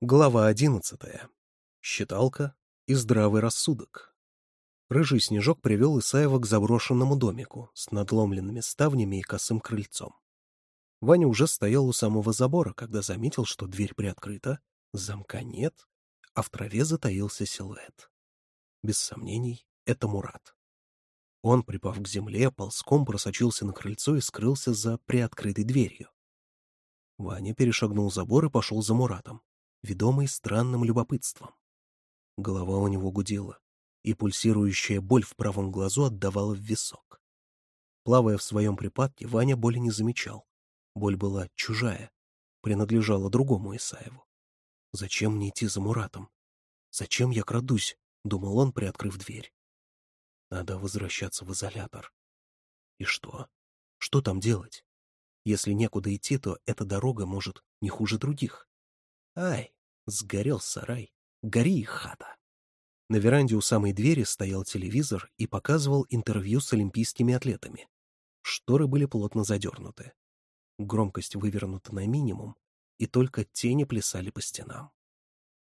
Глава одиннадцатая. Считалка и здравый рассудок. Рыжий снежок привел Исаева к заброшенному домику с надломленными ставнями и косым крыльцом. Ваня уже стоял у самого забора, когда заметил, что дверь приоткрыта, замка нет, а в траве затаился силуэт. Без сомнений, это Мурат. Он, припав к земле, ползком просочился на крыльцо и скрылся за приоткрытой дверью. Ваня перешагнул забор и пошел за Муратом, ведомый странным любопытством. Голова у него гудела, и пульсирующая боль в правом глазу отдавала в висок. Плавая в своем припадке, Ваня боли не замечал. Боль была чужая, принадлежала другому Исаеву. «Зачем мне идти за Муратом? Зачем я крадусь?» — думал он, приоткрыв дверь. «Надо возвращаться в изолятор». «И что? Что там делать? Если некуда идти, то эта дорога может не хуже других». «Ай, Сгорел сарай, гори хата. На веранде у самой двери стоял телевизор и показывал интервью с олимпийскими атлетами. Шторы были плотно задернуты. Громкость вывернута на минимум, и только тени плясали по стенам.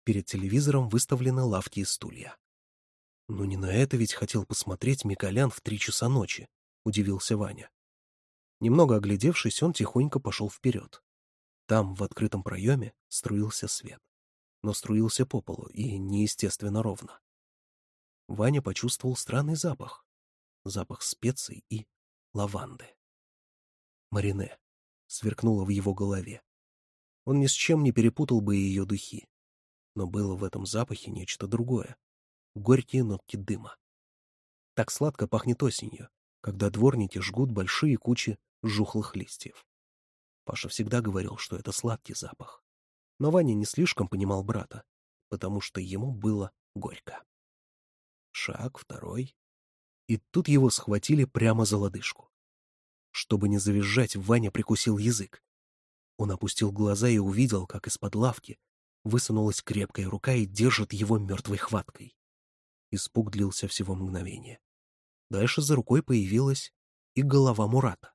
Перед телевизором выставлены лавки и стулья. «Ну не на это ведь хотел посмотреть Миколян в три часа ночи», — удивился Ваня. Немного оглядевшись, он тихонько пошел вперед. Там, в открытом проеме, струился свет но струился по полу и неестественно ровно. Ваня почувствовал странный запах. Запах специй и лаванды. Марине сверкнуло в его голове. Он ни с чем не перепутал бы ее духи. Но было в этом запахе нечто другое. Горькие нотки дыма. Так сладко пахнет осенью, когда дворники жгут большие кучи жухлых листьев. Паша всегда говорил, что это сладкий запах но Ваня не слишком понимал брата, потому что ему было горько. Шаг второй. И тут его схватили прямо за лодыжку. Чтобы не завизжать, Ваня прикусил язык. Он опустил глаза и увидел, как из-под лавки высунулась крепкая рука и держит его мертвой хваткой. Испуг длился всего мгновение. Дальше за рукой появилась и голова Мурата.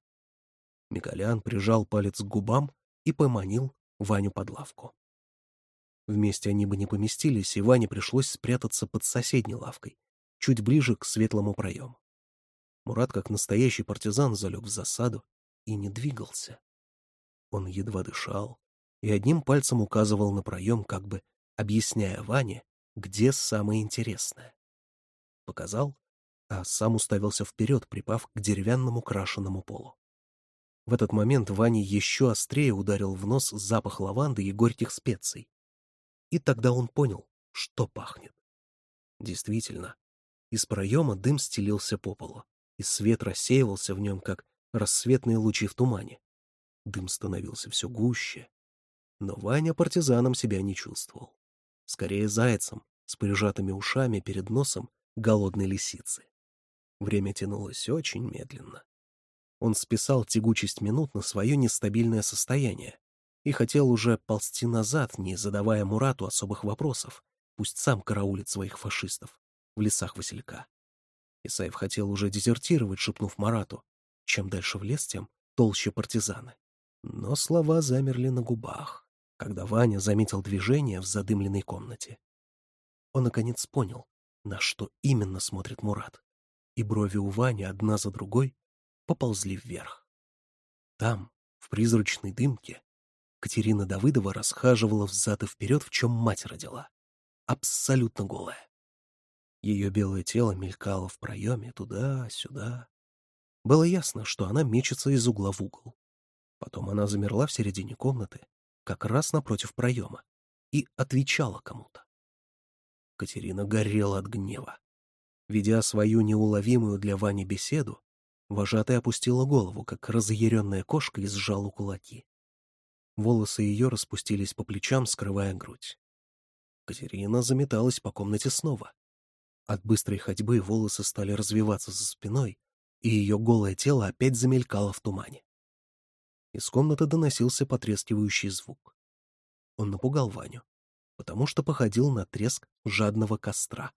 Миколян прижал палец к губам и поманил Ваню под лавку. Вместе они бы не поместились, и Ване пришлось спрятаться под соседней лавкой, чуть ближе к светлому проему. Мурат, как настоящий партизан, залег в засаду и не двигался. Он едва дышал и одним пальцем указывал на проем, как бы объясняя Ване, где самое интересное. Показал, а сам уставился вперед, припав к деревянному крашенному полу. В этот момент Ване еще острее ударил в нос запах лаванды и горьких специй. И тогда он понял, что пахнет. Действительно, из проема дым стелился по полу, и свет рассеивался в нем, как рассветные лучи в тумане. Дым становился все гуще. Но Ваня партизаном себя не чувствовал. Скорее зайцем, с прижатыми ушами перед носом голодной лисицы. Время тянулось очень медленно. Он списал тягучесть минут на свое нестабильное состояние и хотел уже ползти назад, не задавая Мурату особых вопросов. Пусть сам караулит своих фашистов в лесах Василька. Исаев хотел уже дезертировать, шепнув Марату. Чем дальше в лес, тем толще партизаны. Но слова замерли на губах, когда Ваня заметил движение в задымленной комнате. Он, наконец, понял, на что именно смотрит Мурат. И брови у Вани одна за другой поползли вверх. Там, в призрачной дымке, Катерина Давыдова расхаживала взад и вперед, в чем мать родила. Абсолютно голая. Ее белое тело мелькало в проеме туда-сюда. Было ясно, что она мечется из угла в угол. Потом она замерла в середине комнаты, как раз напротив проема, и отвечала кому-то. Катерина горела от гнева. Ведя свою неуловимую для Вани беседу, Вожатая опустила голову, как разъяренная кошка, и сжала кулаки. Волосы ее распустились по плечам, скрывая грудь. Катерина заметалась по комнате снова. От быстрой ходьбы волосы стали развиваться за спиной, и ее голое тело опять замелькало в тумане. Из комнаты доносился потрескивающий звук. Он напугал Ваню, потому что походил на треск жадного костра.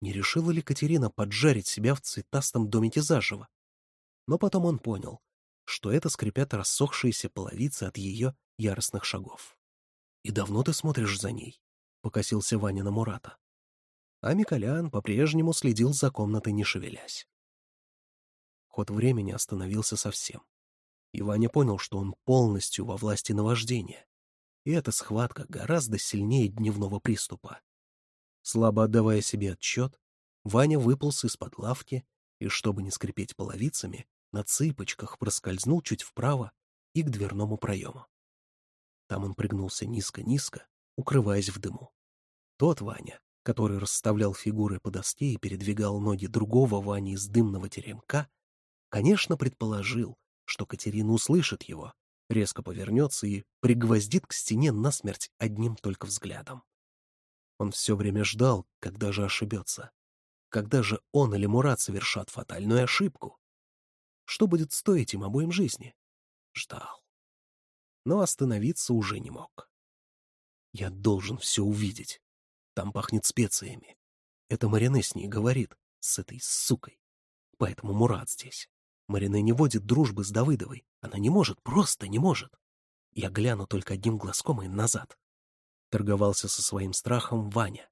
Не решила ли Катерина поджарить себя в цветастом домике заживо? Но потом он понял, что это скрипят рассохшиеся половицы от ее яростных шагов. «И давно ты смотришь за ней?» — покосился Ваня на Мурата. А Миколян по-прежнему следил за комнатой, не шевелясь. Ход времени остановился совсем. И Ваня понял, что он полностью во власти наваждения. И эта схватка гораздо сильнее дневного приступа. Слабо отдавая себе отчет, Ваня выполз из-под лавки и, чтобы не скрипеть половицами, на цыпочках проскользнул чуть вправо и к дверному проему. Там он пригнулся низко-низко, укрываясь в дыму. Тот Ваня, который расставлял фигуры по доске и передвигал ноги другого Вани из дымного теремка, конечно, предположил, что Катерина услышит его, резко повернется и пригвоздит к стене насмерть одним только взглядом. Он все время ждал, когда же ошибется. Когда же он или Мурат совершат фатальную ошибку? Что будет стоить им обоим жизни? Ждал. Но остановиться уже не мог. Я должен все увидеть. Там пахнет специями. Это Марине с ней говорит, с этой сукой. Поэтому Мурат здесь. Марине не водит дружбы с Давыдовой. Она не может, просто не может. Я гляну только одним глазком и назад. — торговался со своим страхом Ваня.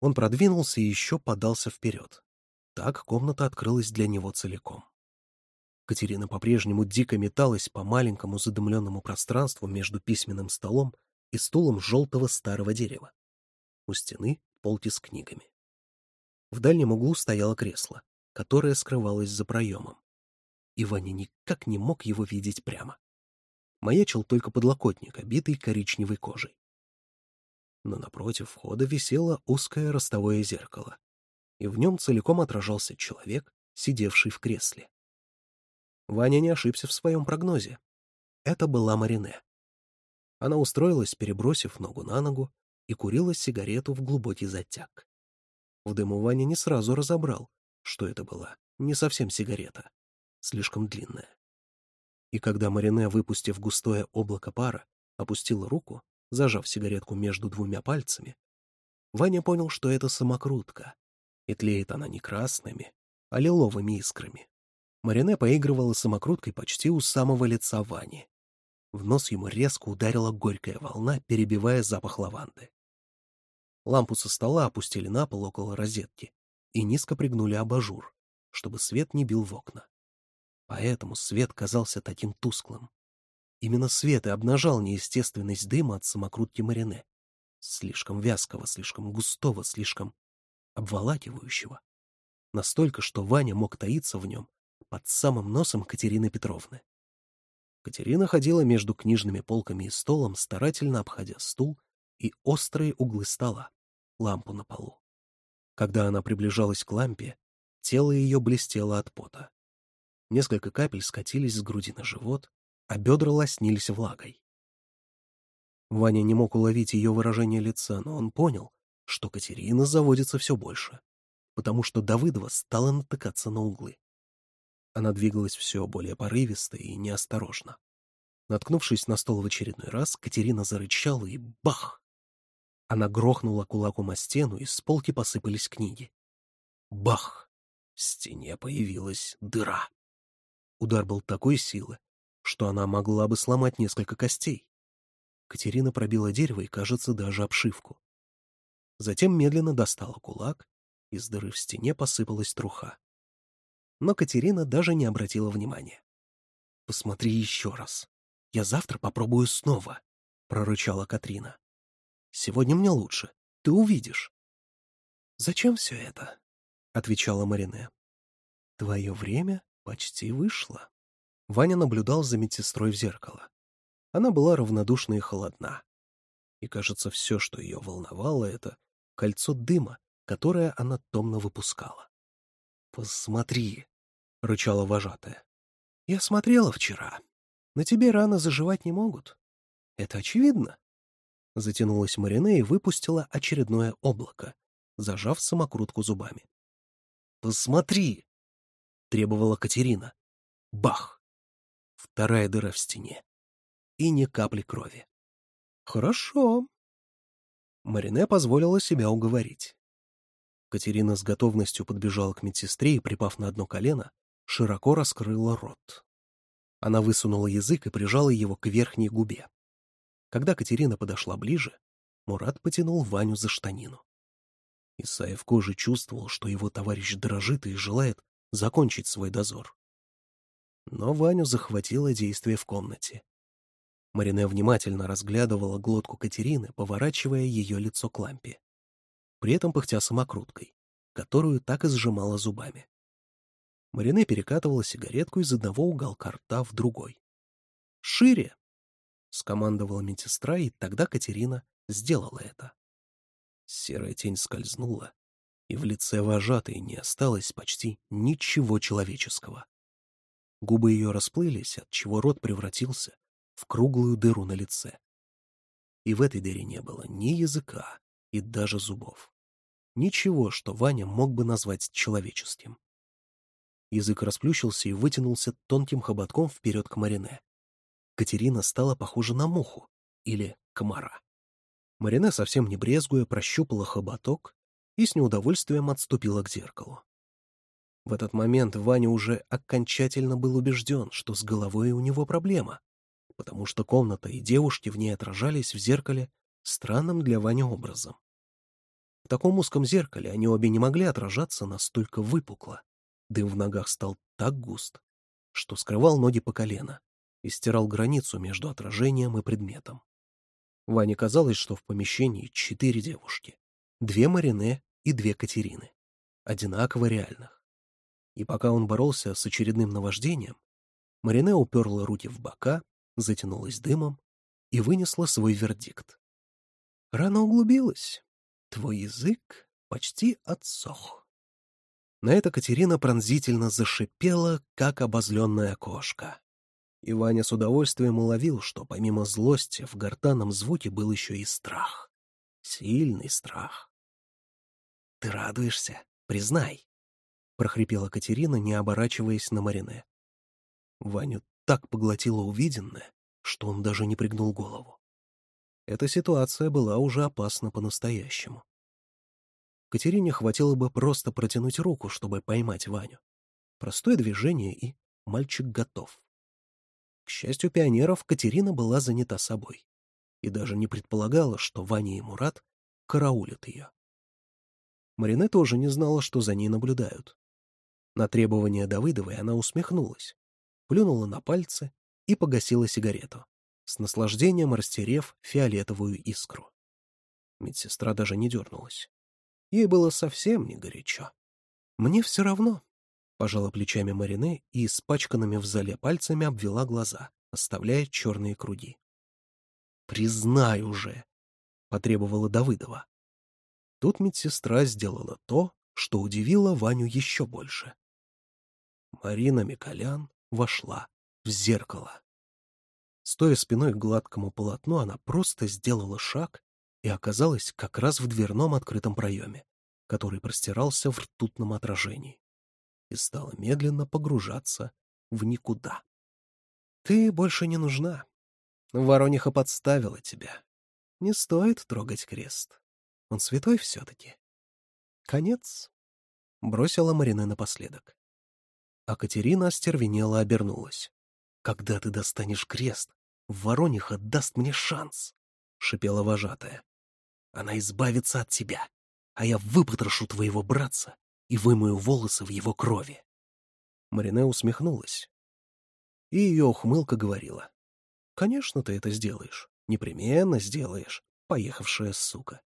Он продвинулся и еще подался вперед. Так комната открылась для него целиком. Катерина по-прежнему дико металась по маленькому задымленному пространству между письменным столом и стулом желтого старого дерева. У стены полки с книгами. В дальнем углу стояло кресло, которое скрывалось за проемом. И Ваня никак не мог его видеть прямо. Маячил только подлокотник, обитый коричневой кожей но напротив входа висело узкое ростовое зеркало, и в нем целиком отражался человек, сидевший в кресле. Ваня не ошибся в своем прогнозе. Это была Марине. Она устроилась, перебросив ногу на ногу, и курила сигарету в глубокий затяг. В дыму Ваня не сразу разобрал, что это была не совсем сигарета, слишком длинная. И когда Марине, выпустив густое облако пара, опустила руку, зажав сигаретку между двумя пальцами, Ваня понял, что это самокрутка, и тлеет она не красными, а лиловыми искрами. Марине поигрывала самокруткой почти у самого лица Вани. В нос ему резко ударила горькая волна, перебивая запах лаванды. Лампу со стола опустили на пол около розетки и низко пригнули абажур, чтобы свет не бил в окна. Поэтому свет казался таким тусклым. Именно свет и обнажал неестественность дыма от самокрутки Марине. Слишком вязкого, слишком густого, слишком обволакивающего. Настолько, что Ваня мог таиться в нем под самым носом Катерины Петровны. Катерина ходила между книжными полками и столом, старательно обходя стул и острые углы стола, лампу на полу. Когда она приближалась к лампе, тело ее блестело от пота. Несколько капель скатились с груди на живот, а бедра лоснились влагой. Ваня не мог уловить ее выражение лица, но он понял, что Катерина заводится все больше, потому что Давыдова стала натыкаться на углы. Она двигалась все более порывисто и неосторожно. Наткнувшись на стол в очередной раз, Катерина зарычала и бах! Она грохнула кулаком о стену, и с полки посыпались книги. Бах! В стене появилась дыра. Удар был такой силы, что она могла бы сломать несколько костей. Катерина пробила дерево и, кажется, даже обшивку. Затем медленно достала кулак, из дыры в стене посыпалась труха. Но Катерина даже не обратила внимания. «Посмотри еще раз. Я завтра попробую снова», — прорычала Катрина. «Сегодня мне лучше. Ты увидишь». «Зачем все это?» — отвечала Марине. «Твое время почти вышло». Ваня наблюдал за медсестрой в зеркало. Она была равнодушна и холодна. И, кажется, все, что ее волновало, это кольцо дыма, которое она томно выпускала. «Посмотри!» — рычала вожатая. «Я смотрела вчера. На тебе раны заживать не могут. Это очевидно?» Затянулась Марине и выпустила очередное облако, зажав самокрутку зубами. «Посмотри!» — требовала Катерина. «Бах!» вторая дыра в стене. И ни капли крови. «Хорошо». Марине позволила себя уговорить. Катерина с готовностью подбежала к медсестре и, припав на одно колено, широко раскрыла рот. Она высунула язык и прижала его к верхней губе. Когда Катерина подошла ближе, Мурат потянул Ваню за штанину. Исаев кожи чувствовал, что его товарищ дрожит и желает закончить свой дозор но Ваню захватило действие в комнате. Марине внимательно разглядывала глотку Катерины, поворачивая ее лицо к лампе, при этом пыхтя самокруткой, которую так и сжимала зубами. Марине перекатывала сигаретку из одного уголка рта в другой. «Шире!» — скомандовала медсестра, и тогда Катерина сделала это. Серая тень скользнула, и в лице вожатой не осталось почти ничего человеческого. Губы ее расплылись, отчего рот превратился в круглую дыру на лице. И в этой дыре не было ни языка и даже зубов. Ничего, что Ваня мог бы назвать человеческим. Язык расплющился и вытянулся тонким хоботком вперед к Марине. Катерина стала похожа на муху или комара. Марине, совсем не брезгуя, прощупала хоботок и с неудовольствием отступила к зеркалу. В этот момент Ваня уже окончательно был убежден, что с головой у него проблема, потому что комната и девушки в ней отражались в зеркале странным для Вани образом. В таком узком зеркале они обе не могли отражаться настолько выпукло. Дым в ногах стал так густ, что скрывал ноги по колено и стирал границу между отражением и предметом. Ване казалось, что в помещении четыре девушки. Две Марине и две Катерины. Одинаково реальных. И пока он боролся с очередным наваждением, Марине уперла руки в бока, затянулась дымом и вынесла свой вердикт. Рано углубилась. Твой язык почти отсох. На это Катерина пронзительно зашипела, как обозленная кошка. И Ваня с удовольствием уловил, что помимо злости в гортанном звуке был еще и страх. Сильный страх. «Ты радуешься? Признай!» прохрипела Катерина, не оборачиваясь на Марине. Ваню так поглотило увиденное, что он даже не пригнул голову. Эта ситуация была уже опасна по-настоящему. Катерине хватило бы просто протянуть руку, чтобы поймать Ваню. Простое движение, и мальчик готов. К счастью пионеров, Катерина была занята собой и даже не предполагала, что Ваня и Мурат караулят ее. Марине тоже не знала, что за ней наблюдают. На требование Давыдовой она усмехнулась, плюнула на пальцы и погасила сигарету, с наслаждением растерев фиолетовую искру. Медсестра даже не дернулась. Ей было совсем не горячо. «Мне все равно», — пожала плечами Марине и испачканными в зале пальцами обвела глаза, оставляя черные круги. «Признай уже!» — потребовала Давыдова. Тут медсестра сделала то, что удивило Ваню еще больше. Марина Миколян вошла в зеркало. Стоя спиной к гладкому полотну, она просто сделала шаг и оказалась как раз в дверном открытом проеме, который простирался в ртутном отражении, и стала медленно погружаться в никуда. «Ты больше не нужна. Ворониха подставила тебя. Не стоит трогать крест. Он святой все-таки». «Конец», — бросила Марина напоследок. А Катерина остервенела обернулась. «Когда ты достанешь крест, Ворониха даст мне шанс!» — шипела вожатая. «Она избавится от тебя, а я выпотрошу твоего братца и вымою волосы в его крови!» Марине усмехнулась. И ее ухмылка говорила. «Конечно ты это сделаешь. Непременно сделаешь, поехавшая сука.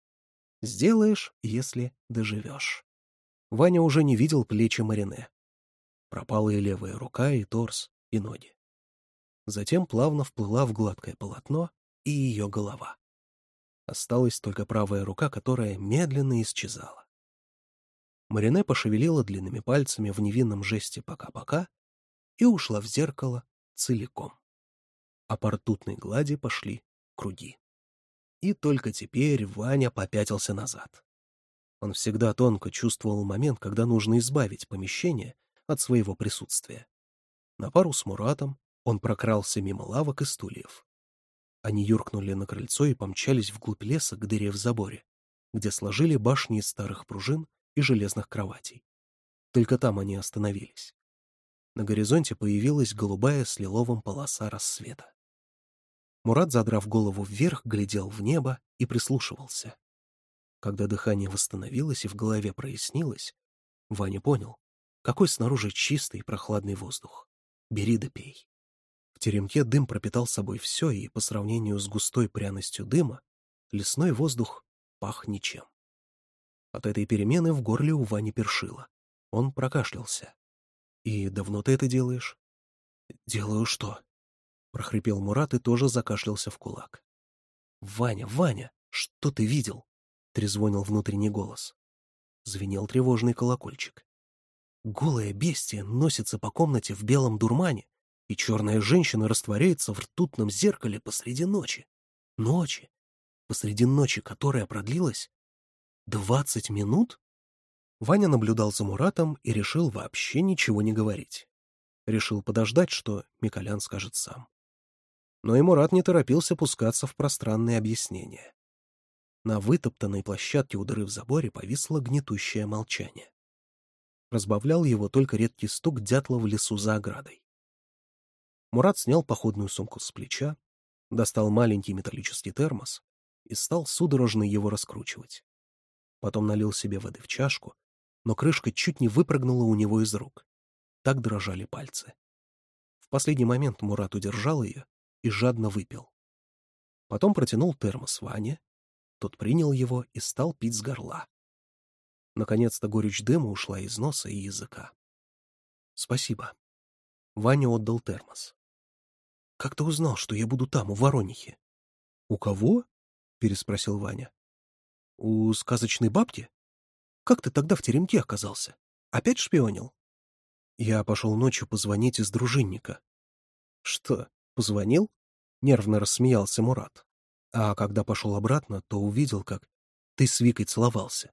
Сделаешь, если доживешь». Ваня уже не видел плечи Марине, Пропала и левая рука, и торс, и ноги. Затем плавно вплыла в гладкое полотно и ее голова. Осталась только правая рука, которая медленно исчезала. Марине пошевелила длинными пальцами в невинном жесте «пока-пока» и ушла в зеркало целиком. А по ртутной глади пошли круги. И только теперь Ваня попятился назад. Он всегда тонко чувствовал момент, когда нужно избавить помещение — от своего присутствия. На пару с Муратом он прокрался мимо лавок и стульев. Они юркнули на крыльцо и помчались вглубь леса к дыре в заборе, где сложили башни из старых пружин и железных кроватей. Только там они остановились. На горизонте появилась голубая с лиловым полоса рассвета. Мурат, задрав голову вверх, глядел в небо и прислушивался. Когда дыхание восстановилось и в голове прояснилось, Ваня понял, какой снаружи чистый и прохладный воздух. Бери да пей. В теремке дым пропитал собой все, и по сравнению с густой пряностью дыма, лесной воздух пах ничем. От этой перемены в горле у Вани першило. Он прокашлялся. «И давно ты это делаешь?» «Делаю что?» — прохрипел Мурат и тоже закашлялся в кулак. «Ваня, Ваня, что ты видел?» — трезвонил внутренний голос. Звенел тревожный колокольчик. Голое бестие носится по комнате в белом дурмане, и черная женщина растворяется в ртутном зеркале посреди ночи. Ночи. Посреди ночи, которая продлилась двадцать минут? Ваня наблюдал за Муратом и решил вообще ничего не говорить. Решил подождать, что Миколян скажет сам. Но и Мурат не торопился пускаться в пространные объяснения. На вытоптанной площадке у дыры в заборе повисло гнетущее молчание. Разбавлял его только редкий стук дятла в лесу за оградой. Мурат снял походную сумку с плеча, достал маленький металлический термос и стал судорожно его раскручивать. Потом налил себе воды в чашку, но крышка чуть не выпрыгнула у него из рук. Так дрожали пальцы. В последний момент Мурат удержал ее и жадно выпил. Потом протянул термос Ване, тот принял его и стал пить с горла. Наконец-то горечь дыма ушла из носа и языка. «Спасибо». Ваня отдал термос. «Как ты узнал, что я буду там, у Воронихи?» «У кого?» — переспросил Ваня. «У сказочной бабки? Как ты тогда в теремке оказался? Опять шпионил?» Я пошел ночью позвонить из дружинника. «Что, позвонил?» — нервно рассмеялся Мурат. А когда пошел обратно, то увидел, как ты с Викой целовался.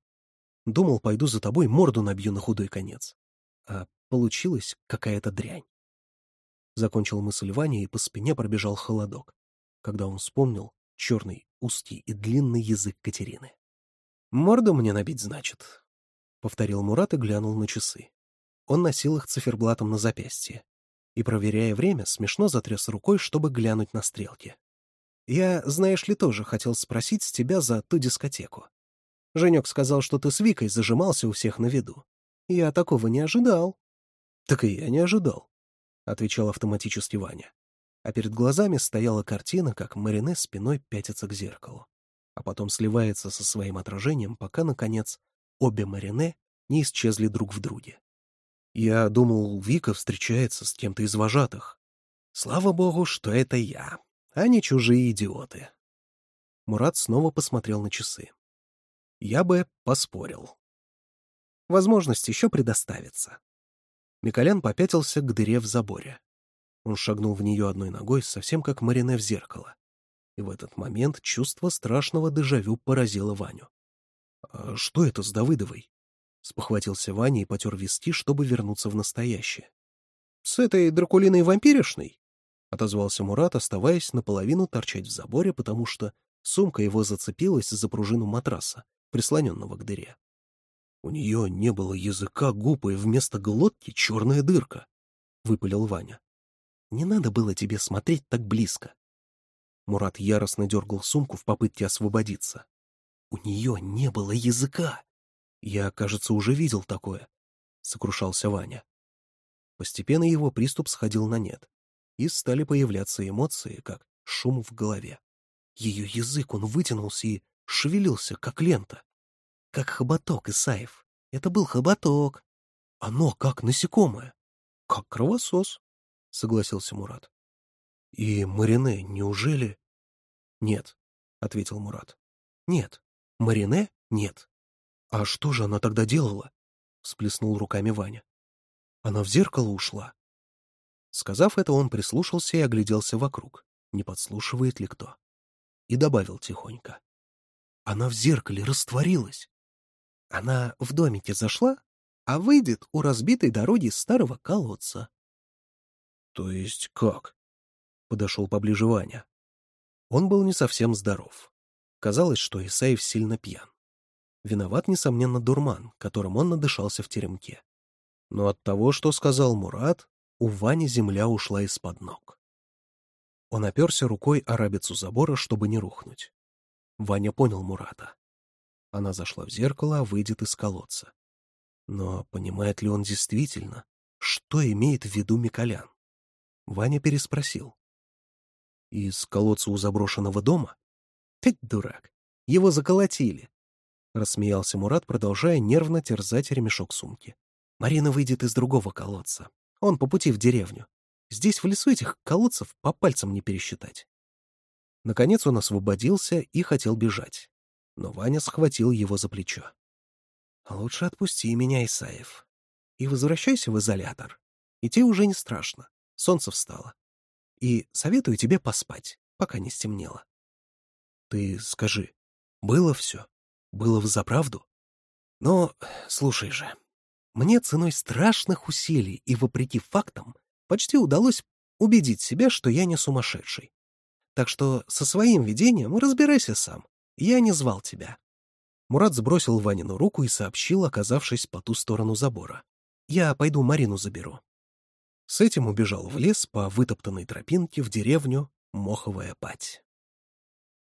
Думал, пойду за тобой, морду набью на худой конец. А получилась какая-то дрянь. Закончил мысль Ваня, и по спине пробежал холодок, когда он вспомнил черный, узкий и длинный язык Катерины. «Морду мне набить, значит», — повторил Мурат и глянул на часы. Он носил их циферблатом на запястье и, проверяя время, смешно затряс рукой, чтобы глянуть на стрелки. «Я, знаешь ли, тоже хотел спросить с тебя за ту дискотеку. Женек сказал, что ты с Викой зажимался у всех на виду. Я такого не ожидал. Так и я не ожидал, отвечал автоматически Ваня. А перед глазами стояла картина, как Марине спиной пятится к зеркалу, а потом сливается со своим отражением, пока, наконец, обе Марине не исчезли друг в друге. Я думал, Вика встречается с кем-то из вожатых. Слава богу, что это я, а не чужие идиоты. Мурат снова посмотрел на часы. Я бы поспорил. Возможность еще предоставится. Миколян попятился к дыре в заборе. Он шагнул в нее одной ногой, совсем как Марине в зеркало. И в этот момент чувство страшного дежавю поразило Ваню. «А что это с Давыдовой?» — спохватился Ваня и потер вести, чтобы вернуться в настоящее. «С этой дракулиной вампиришной?» — отозвался Мурат, оставаясь наполовину торчать в заборе, потому что сумка его зацепилась за пружину матраса, прислоненного к дыре. «У нее не было языка, губ, и вместо глотки черная дырка», — выпалил Ваня. «Не надо было тебе смотреть так близко». Мурат яростно дергал сумку в попытке освободиться. «У нее не было языка!» «Я, кажется, уже видел такое», — сокрушался Ваня. Постепенно его приступ сходил на нет, и стали появляться эмоции, как шум в голове. Ее язык, он вытянулся и шевелился, как лента, как хоботок Исаев. Это был хоботок. Оно как насекомое, как кровосос, — согласился Мурат. — И Марине, неужели... — Нет, — ответил Мурат. — Нет, Марине нет. — А что же она тогда делала? — всплеснул руками Ваня. — Она в зеркало ушла. Сказав это, он прислушался и огляделся вокруг, не подслушивает ли кто. И добавил тихонько. — она в зеркале растворилась. Она в домике зашла, а выйдет у разбитой дороги старого колодца. — То есть как? — подошел поближе Ваня. Он был не совсем здоров. Казалось, что Исаев сильно пьян. Виноват, несомненно, дурман, которым он надышался в теремке. Но от того, что сказал Мурат, у Вани земля ушла из-под ног. Он оперся рукой о рабицу забора, чтобы не рухнуть. Ваня понял Мурата. Она зашла в зеркало, а выйдет из колодца. Но понимает ли он действительно, что имеет в виду Миколян? Ваня переспросил. «Из колодца у заброшенного дома?» «Ты дурак! Его заколотили!» Рассмеялся Мурат, продолжая нервно терзать ремешок сумки. «Марина выйдет из другого колодца. Он по пути в деревню. Здесь в лесу этих колодцев по пальцам не пересчитать. Наконец он освободился и хотел бежать. Но Ваня схватил его за плечо. «Лучше отпусти меня, Исаев. И возвращайся в изолятор. Идти уже не страшно. Солнце встало. И советую тебе поспать, пока не стемнело». «Ты скажи, было все? Было взаправду?» «Но слушай же, мне ценой страшных усилий и вопреки фактам почти удалось убедить себя, что я не сумасшедший. Так что со своим видением разбирайся сам. Я не звал тебя». Мурат сбросил Ванину руку и сообщил, оказавшись по ту сторону забора. «Я пойду Марину заберу». С этим убежал в лес по вытоптанной тропинке в деревню Моховая Пать.